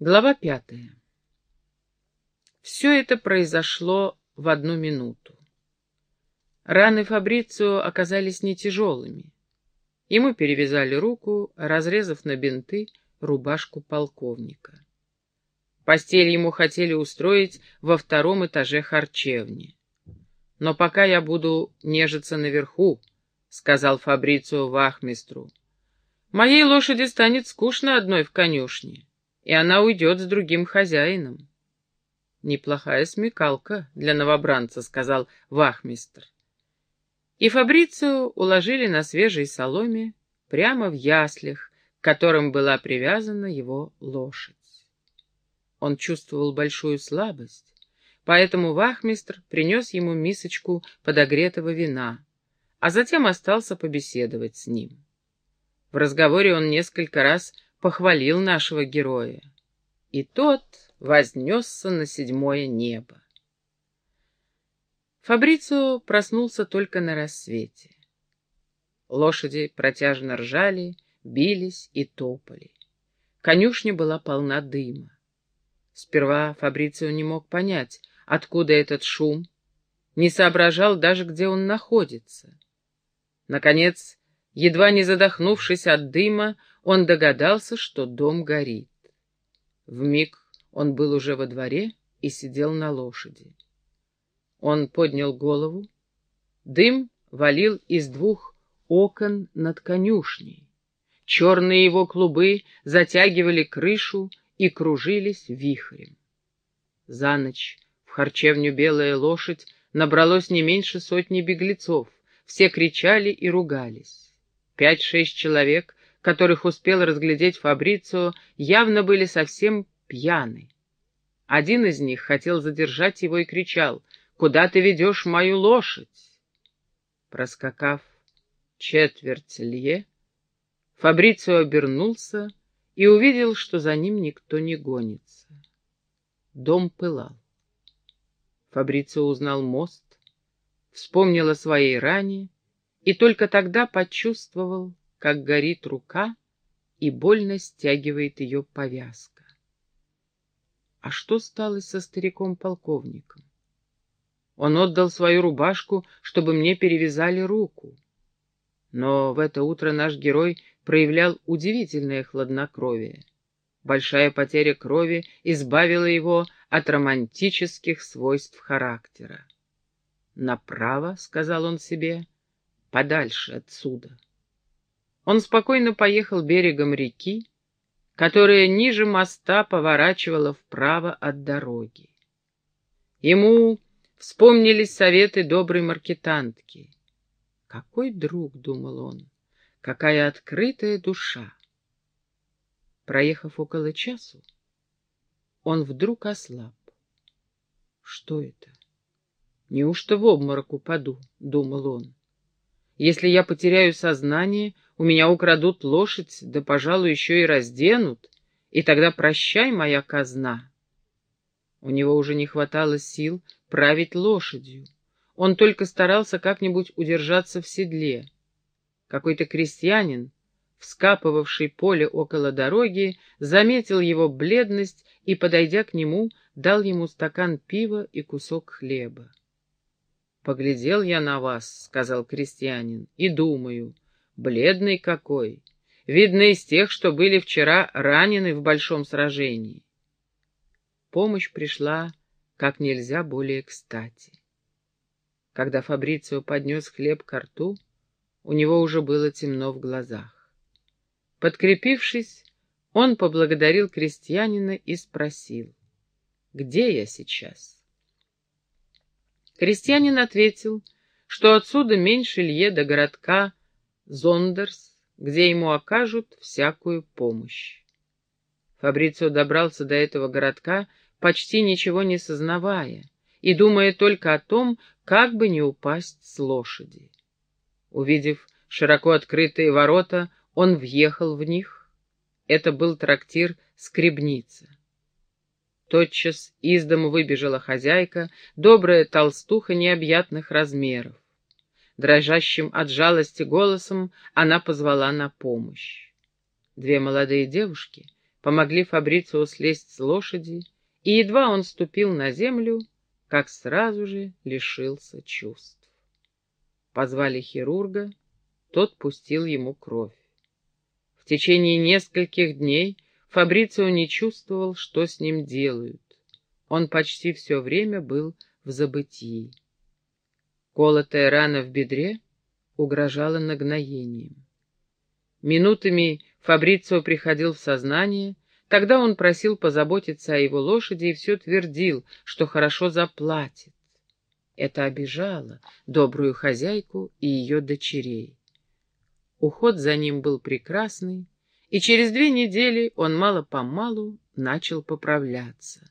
Глава пятая. Все это произошло в одну минуту. Раны Фабрицио оказались не тяжелыми. Ему перевязали руку, разрезав на бинты рубашку полковника. Постель ему хотели устроить во втором этаже харчевни. «Но пока я буду нежиться наверху», — сказал Фабрицио вахмистру, — «моей лошади станет скучно одной в конюшне и она уйдет с другим хозяином. «Неплохая смекалка для новобранца», — сказал вахмистр. И Фабрицио уложили на свежей соломе прямо в яслях, к которым была привязана его лошадь. Он чувствовал большую слабость, поэтому вахмистр принес ему мисочку подогретого вина, а затем остался побеседовать с ним. В разговоре он несколько раз похвалил нашего героя, и тот вознесся на седьмое небо. Фабрицио проснулся только на рассвете. Лошади протяжно ржали, бились и топали. Конюшня была полна дыма. Сперва Фабрицио не мог понять, откуда этот шум, не соображал даже, где он находится. Наконец, едва не задохнувшись от дыма, он догадался, что дом горит. Вмиг он был уже во дворе и сидел на лошади. Он поднял голову. Дым валил из двух окон над конюшней. Черные его клубы затягивали крышу и кружились вихрем. За ночь в харчевню «Белая лошадь» набралось не меньше сотни беглецов. Все кричали и ругались. Пять-шесть человек которых успел разглядеть Фабрицио, явно были совсем пьяны. Один из них хотел задержать его и кричал «Куда ты ведешь мою лошадь?» Проскакав четверть лье, Фабрицио обернулся и увидел, что за ним никто не гонится. Дом пылал. Фабрицио узнал мост, вспомнил о своей ране и только тогда почувствовал, как горит рука и больно стягивает ее повязка. А что стало со стариком-полковником? Он отдал свою рубашку, чтобы мне перевязали руку. Но в это утро наш герой проявлял удивительное хладнокровие. Большая потеря крови избавила его от романтических свойств характера. «Направо», — сказал он себе, — «подальше отсюда». Он спокойно поехал берегом реки, которая ниже моста поворачивала вправо от дороги. Ему вспомнились советы доброй маркетантки. «Какой друг», — думал он, — «какая открытая душа». Проехав около часу, он вдруг ослаб. «Что это? Неужто в обморок упаду?» — думал он. «Если я потеряю сознание, — у меня украдут лошадь, да, пожалуй, еще и разденут, и тогда прощай, моя казна. У него уже не хватало сил править лошадью. Он только старался как-нибудь удержаться в седле. Какой-то крестьянин, вскапывавший поле около дороги, заметил его бледность и, подойдя к нему, дал ему стакан пива и кусок хлеба. «Поглядел я на вас», — сказал крестьянин, — «и думаю, Бледный какой! Видно из тех, что были вчера ранены в большом сражении. Помощь пришла как нельзя более кстати. Когда Фабрицио поднес хлеб к рту, у него уже было темно в глазах. Подкрепившись, он поблагодарил крестьянина и спросил, «Где я сейчас?» Крестьянин ответил, что отсюда меньше лье до городка Зондерс, где ему окажут всякую помощь. Фабрицио добрался до этого городка, почти ничего не сознавая, и думая только о том, как бы не упасть с лошади. Увидев широко открытые ворота, он въехал в них. Это был трактир «Скребница». Тотчас из дому выбежала хозяйка, добрая толстуха необъятных размеров. Дрожащим от жалости голосом она позвала на помощь. Две молодые девушки, помогли Фабрицио слезть с лошади, и едва он ступил на землю, как сразу же лишился чувств. Позвали хирурга, тот пустил ему кровь. В течение нескольких дней Фабрицио не чувствовал, что с ним делают. Он почти все время был в забытии. Колотая рана в бедре угрожала нагноением. Минутами Фабрицио приходил в сознание, тогда он просил позаботиться о его лошади и все твердил, что хорошо заплатит. Это обижало добрую хозяйку и ее дочерей. Уход за ним был прекрасный, и через две недели он мало-помалу начал поправляться.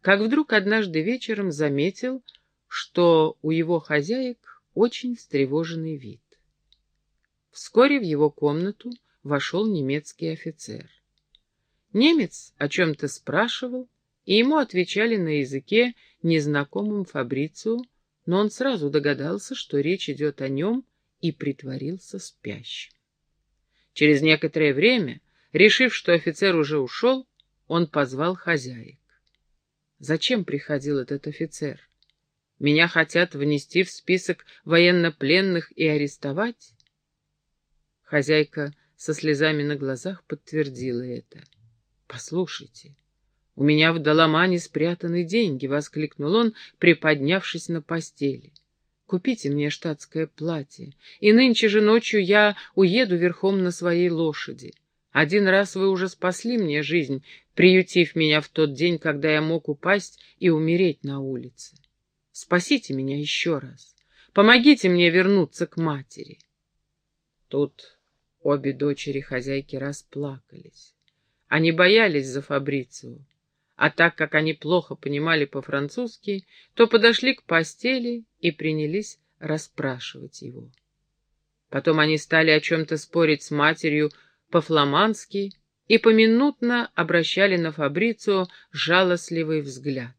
Как вдруг однажды вечером заметил, что у его хозяек очень встревоженный вид. Вскоре в его комнату вошел немецкий офицер. Немец о чем-то спрашивал, и ему отвечали на языке, незнакомым Фабрицию, но он сразу догадался, что речь идет о нем, и притворился спящим. Через некоторое время, решив, что офицер уже ушел, он позвал хозяек. Зачем приходил этот офицер? Меня хотят внести в список военнопленных и арестовать? Хозяйка со слезами на глазах подтвердила это. «Послушайте, у меня в Доломане спрятаны деньги», — воскликнул он, приподнявшись на постели. «Купите мне штатское платье, и нынче же ночью я уеду верхом на своей лошади. Один раз вы уже спасли мне жизнь, приютив меня в тот день, когда я мог упасть и умереть на улице. Спасите меня еще раз. Помогите мне вернуться к матери». Тут Обе дочери хозяйки расплакались. Они боялись за Фабрицию, а так как они плохо понимали по-французски, то подошли к постели и принялись расспрашивать его. Потом они стали о чем-то спорить с матерью по-фламандски и поминутно обращали на Фабрицию жалостливый взгляд.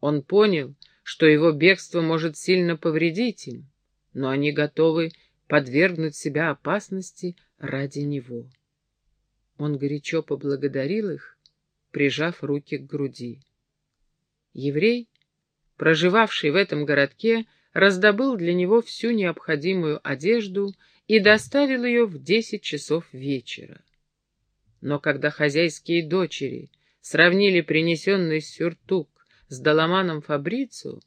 Он понял, что его бегство может сильно повредить им, но они готовы подвергнуть себя опасности ради него. Он горячо поблагодарил их, прижав руки к груди. Еврей, проживавший в этом городке, раздобыл для него всю необходимую одежду и доставил ее в десять часов вечера. Но когда хозяйские дочери сравнили принесенный сюртук с доломаном Фабрицу,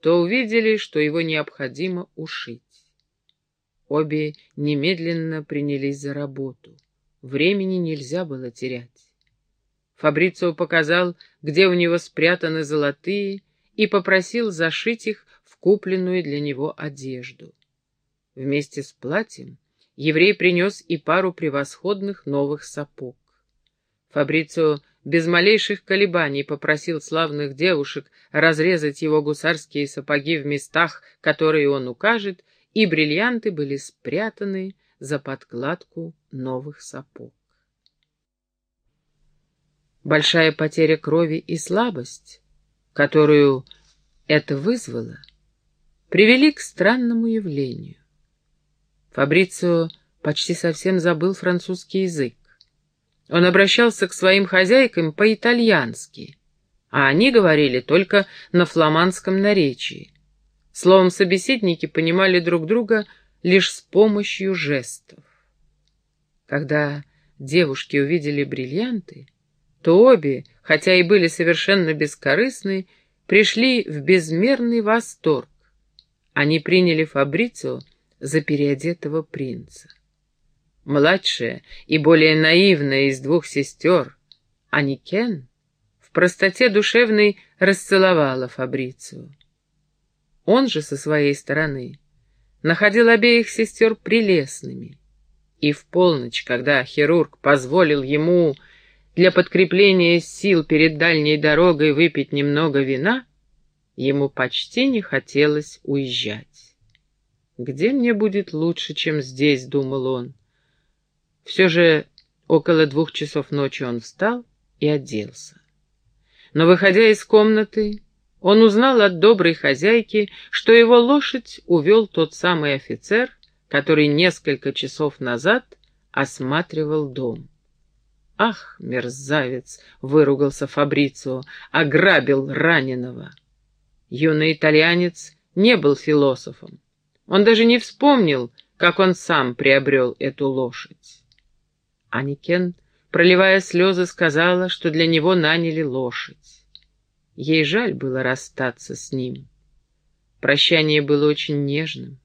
то увидели, что его необходимо ушить. Обе немедленно принялись за работу. Времени нельзя было терять. Фабрицио показал, где у него спрятаны золотые, и попросил зашить их в купленную для него одежду. Вместе с платьем еврей принес и пару превосходных новых сапог. Фабрицио без малейших колебаний попросил славных девушек разрезать его гусарские сапоги в местах, которые он укажет, и бриллианты были спрятаны за подкладку новых сапог. Большая потеря крови и слабость, которую это вызвало, привели к странному явлению. Фабрицио почти совсем забыл французский язык. Он обращался к своим хозяйкам по-итальянски, а они говорили только на фламандском наречии. Словом, собеседники понимали друг друга лишь с помощью жестов. Когда девушки увидели бриллианты, то обе, хотя и были совершенно бескорыстны, пришли в безмерный восторг. Они приняли Фабрицио за переодетого принца. Младшая и более наивная из двух сестер, Аникен, в простоте душевной расцеловала Фабрицио. Он же со своей стороны находил обеих сестер прелестными. И в полночь, когда хирург позволил ему для подкрепления сил перед дальней дорогой выпить немного вина, ему почти не хотелось уезжать. «Где мне будет лучше, чем здесь?» — думал он. Все же около двух часов ночи он встал и оделся. Но, выходя из комнаты, он узнал от доброй хозяйки, что его лошадь увел тот самый офицер, который несколько часов назад осматривал дом. «Ах, мерзавец!» — выругался Фабрицио, — ограбил раненого. Юный итальянец не был философом. Он даже не вспомнил, как он сам приобрел эту лошадь. Аникен, проливая слезы, сказала, что для него наняли лошадь. Ей жаль было расстаться с ним. Прощание было очень нежным.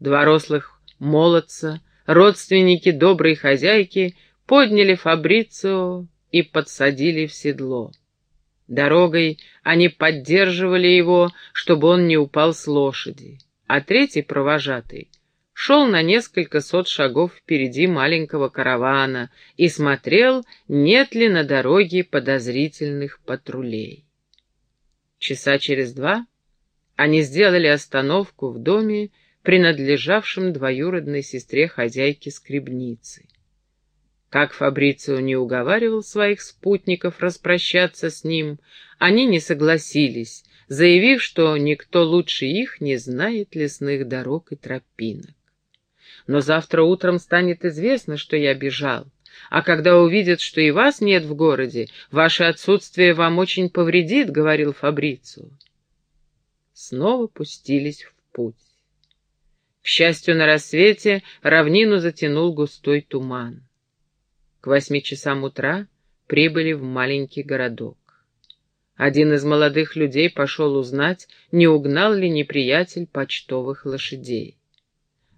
Два рослых молодца, родственники доброй хозяйки, подняли Фабрицио и подсадили в седло. Дорогой они поддерживали его, чтобы он не упал с лошади, а третий провожатый шел на несколько сот шагов впереди маленького каравана и смотрел, нет ли на дороге подозрительных патрулей. Часа через два они сделали остановку в доме, принадлежавшем двоюродной сестре хозяйки скребницы. Как Фабрицио не уговаривал своих спутников распрощаться с ним, они не согласились, заявив, что никто лучше их не знает лесных дорог и тропинок. Но завтра утром станет известно, что я бежал, а когда увидят, что и вас нет в городе, ваше отсутствие вам очень повредит, — говорил Фабрицио. Снова пустились в путь. К счастью, на рассвете равнину затянул густой туман. К восьми часам утра прибыли в маленький городок. Один из молодых людей пошел узнать, не угнал ли неприятель почтовых лошадей.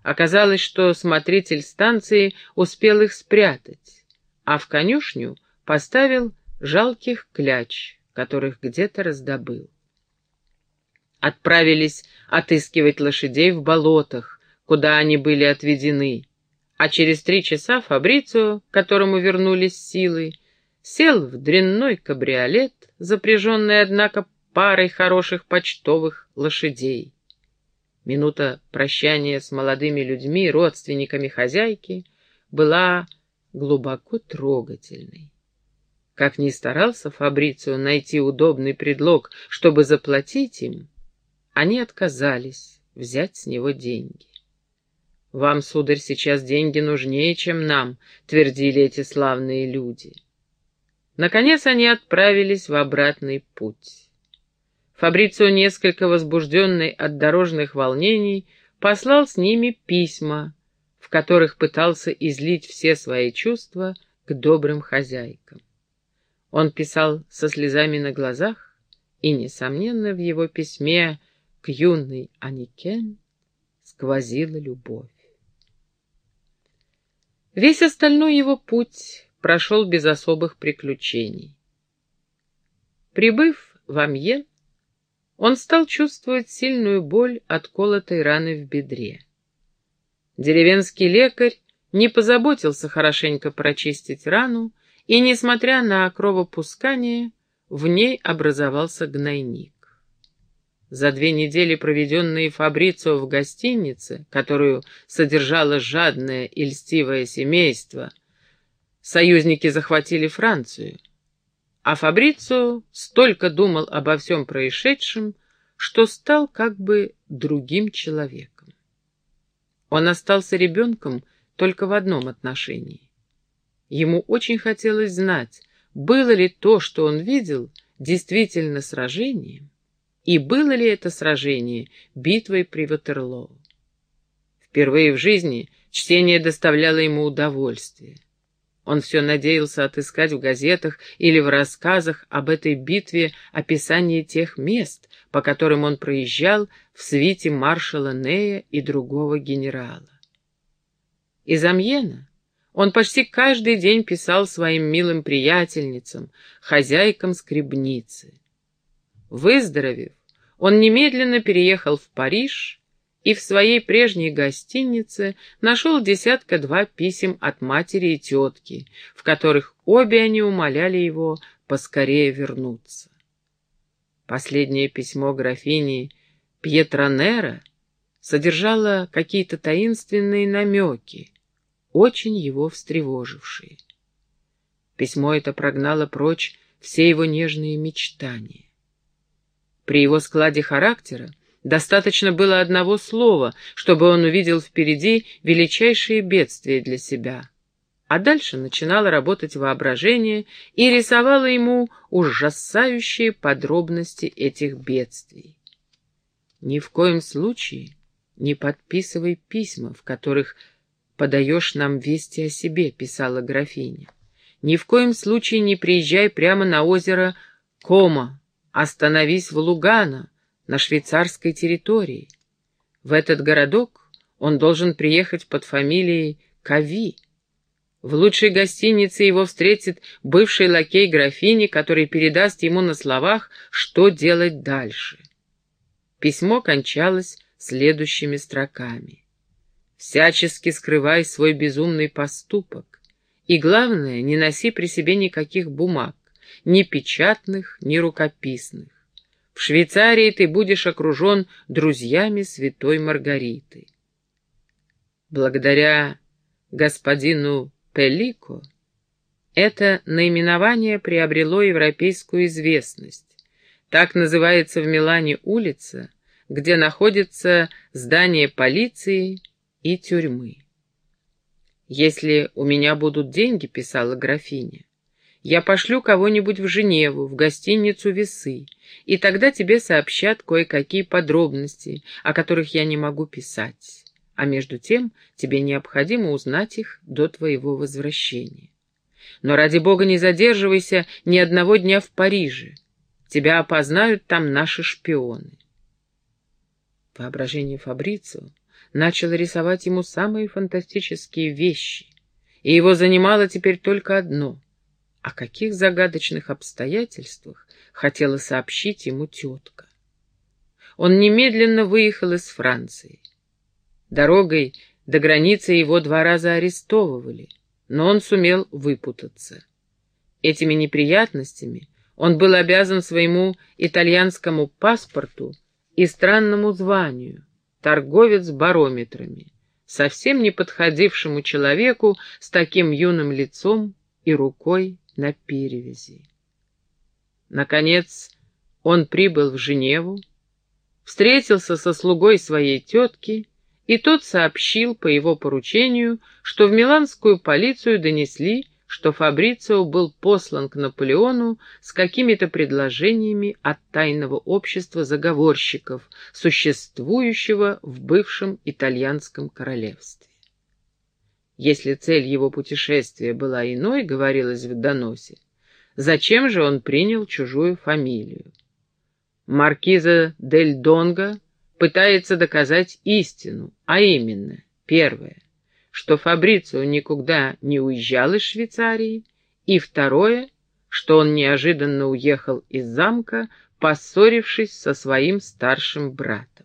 Оказалось, что смотритель станции успел их спрятать, а в конюшню поставил жалких кляч, которых где-то раздобыл. Отправились отыскивать лошадей в болотах, куда они были отведены, а через три часа Фабрицио, которому вернулись силы, сел в дрянной кабриолет, запряженный, однако, парой хороших почтовых лошадей. Минута прощания с молодыми людьми, родственниками хозяйки, была глубоко трогательной. Как ни старался Фабрицио найти удобный предлог, чтобы заплатить им, они отказались взять с него деньги. «Вам, сударь, сейчас деньги нужнее, чем нам», — твердили эти славные люди. Наконец они отправились в обратный путь. Фабрицио, несколько возбужденный от дорожных волнений, послал с ними письма, в которых пытался излить все свои чувства к добрым хозяйкам. Он писал со слезами на глазах, и, несомненно, в его письме к юной Аникен сквозила любовь. Весь остальной его путь прошел без особых приключений. Прибыв в Амьен, он стал чувствовать сильную боль от колотой раны в бедре. Деревенский лекарь не позаботился хорошенько прочистить рану, и, несмотря на кровопускание, в ней образовался гнойник. За две недели, проведенные Фабрицио в гостинице, которую содержало жадное и льстивое семейство, союзники захватили Францию. А Фабрицио столько думал обо всем происшедшем, что стал как бы другим человеком. Он остался ребенком только в одном отношении. Ему очень хотелось знать, было ли то, что он видел, действительно сражением, и было ли это сражение битвой при Ватерлоу. Впервые в жизни чтение доставляло ему удовольствие. Он все надеялся отыскать в газетах или в рассказах об этой битве описание тех мест, по которым он проезжал в свите маршала Нея и другого генерала. Из Амьена он почти каждый день писал своим милым приятельницам, хозяйкам скребницы. Выздоровев, он немедленно переехал в Париж и в своей прежней гостинице нашел десятка-два писем от матери и тетки, в которых обе они умоляли его поскорее вернуться. Последнее письмо графини Пьетронера содержало какие-то таинственные намеки, очень его встревожившие. Письмо это прогнало прочь все его нежные мечтания. При его складе характера достаточно было одного слова, чтобы он увидел впереди величайшие бедствия для себя. а дальше начинало работать воображение и рисовало ему ужасающие подробности этих бедствий. Ни в коем случае не подписывай письма, в которых подаешь нам вести о себе, писала графиня. Ни в коем случае не приезжай прямо на озеро Кома, остановись в Лугано, на швейцарской территории. В этот городок он должен приехать под фамилией Кави. В лучшей гостинице его встретит бывший лакей графини, который передаст ему на словах, что делать дальше. Письмо кончалось следующими строками. «Всячески скрывай свой безумный поступок, и, главное, не носи при себе никаких бумаг, ни печатных, ни рукописных. В Швейцарии ты будешь окружен друзьями святой Маргариты. Благодаря господину Пеллико это наименование приобрело европейскую известность. Так называется в Милане улица, где находится здание полиции и тюрьмы. «Если у меня будут деньги», — писала графиня, — «я пошлю кого-нибудь в Женеву, в гостиницу «Весы», и тогда тебе сообщат кое-какие подробности, о которых я не могу писать. А между тем тебе необходимо узнать их до твоего возвращения. Но ради бога не задерживайся ни одного дня в Париже. Тебя опознают там наши шпионы. Воображение Фабрицио начало рисовать ему самые фантастические вещи, и его занимало теперь только одно — о каких загадочных обстоятельствах хотела сообщить ему тетка. Он немедленно выехал из Франции. Дорогой до границы его два раза арестовывали, но он сумел выпутаться. Этими неприятностями он был обязан своему итальянскому паспорту и странному званию — торговец барометрами, совсем не подходившему человеку с таким юным лицом и рукой на перевязи. Наконец он прибыл в Женеву, встретился со слугой своей тетки, и тот сообщил по его поручению, что в миланскую полицию донесли, что Фабрицио был послан к Наполеону с какими-то предложениями от тайного общества заговорщиков, существующего в бывшем итальянском королевстве. Если цель его путешествия была иной, говорилось в доносе, зачем же он принял чужую фамилию? Маркиза дель Донго пытается доказать истину, а именно, первое, что Фабрицио никуда не уезжал из Швейцарии, и второе, что он неожиданно уехал из замка, поссорившись со своим старшим братом.